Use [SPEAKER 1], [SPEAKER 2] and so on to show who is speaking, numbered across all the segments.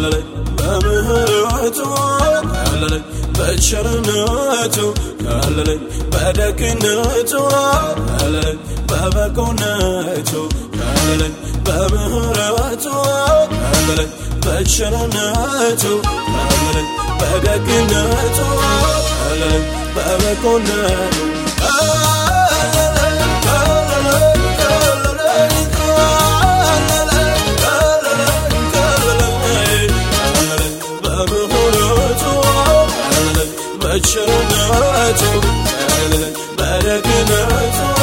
[SPEAKER 1] ከለለኝ በምህረቱ ከለለኝ በቸርነቱ ከለለኝ በደግነቱ ከለለኝ በበጎነቱ ከለለኝ በምህረቱ ከለለኝ በቸርነቱ ከለለኝ በደግነቱ ከለለኝ በበጎነቱ በቸርነቱ በደግነቱ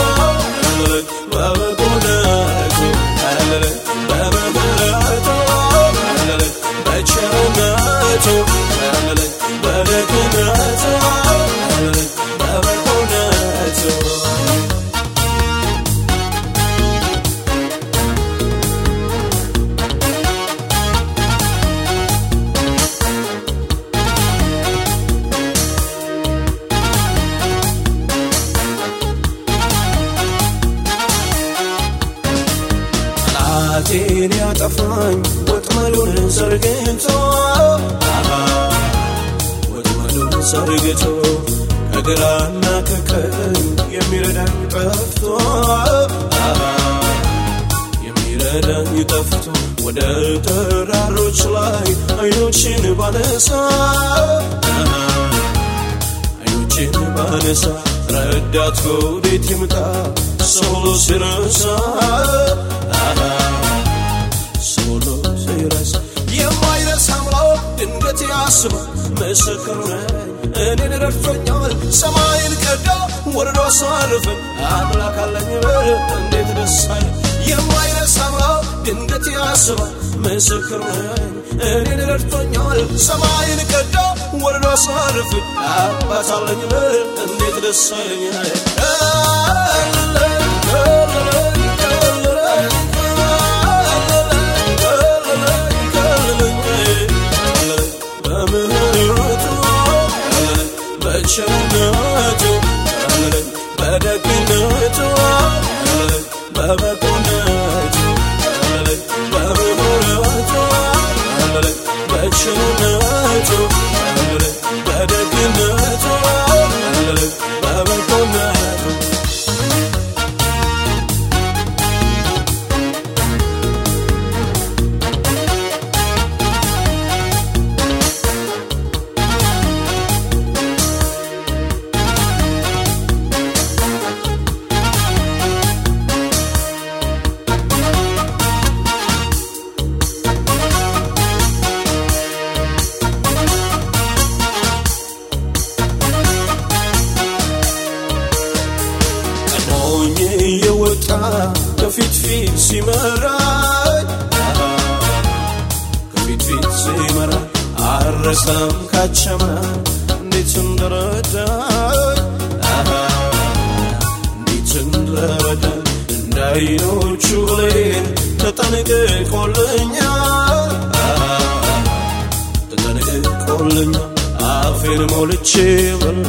[SPEAKER 1] አሃ፣ ወጥመዱን ዘርግቶ ከግራና ከቀኝ የሚረዳኝ ጠፍቶ የሚረዳኝ ጠፍቶ ወደ ተራሮች ላይ አይኖችን ባነሳ አይኖችን ባነሳ ረዳት ከወዴት ይምጣ ሰው ሲረሳ ያስባል ምስክር ነኝ እኔን ረድቶኛል ሰማይን ቀዳ ወርዶ አሳርፈን አምላክ አለኝ ብል እንዴት ደስ አለ ድንገት ያስባል ምስክር እኔን ረድቶኛል ሰማይን ቀዳ ወርዶ አሳርፈን አባት አለኝ ብል እንዴት ደስ በበጎነቱ በምህረቱ በቸርነቱ የወጣ ከፊት ፊት ሲመራኝ ከፊት ፊት ሲመራኝ አረሳም ካቸማ እንዴት እንደረዳኝ እንዴት እንደረዳኝ እንዳይኖቹ ብሌን ተጠንቅቆልኛል ተጠንቅቆልኛል አፌን ሞልቼ ብል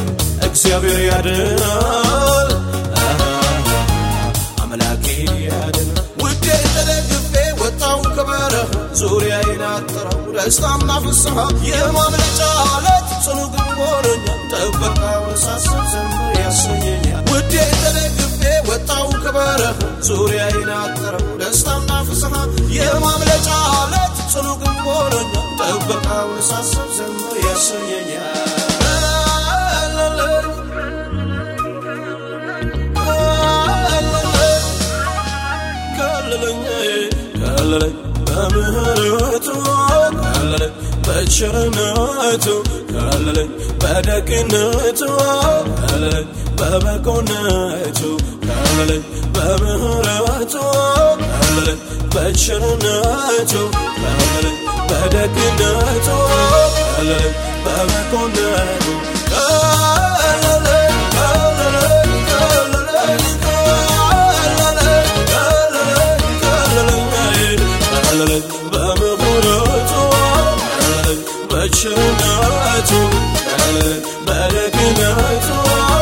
[SPEAKER 1] እግዚአብሔር ያድናል ዙሪያዬን አጠረው ደስታና ፍስሐ የማምለጫ አለት? ጽኑ ግንብ ሆኖኛል ጥበቃውን ሳስብ ዘምር ያሰኘኛል። ውዴ ተደግፌ ወጣው ከበረሃ ዙሪያዬን አጠረው ደስታና ፍስሐ የማምለጫ አለት? ጽኑ ግንብ ሆኖኛል ጥበቃውን ሳስብ ዘምር ያሰኘኛል። ከለለኝ ከለለኝ በቸርነቱ ከለለኝ በደግነቱ ከለለኝ በበጎነቱ ከለለኝ በምህረቱ ከለለኝ በቸርነቱ ከለለኝ በደግነቱ ከለለኝ በበጎነቱ but i Barakina to Barakina to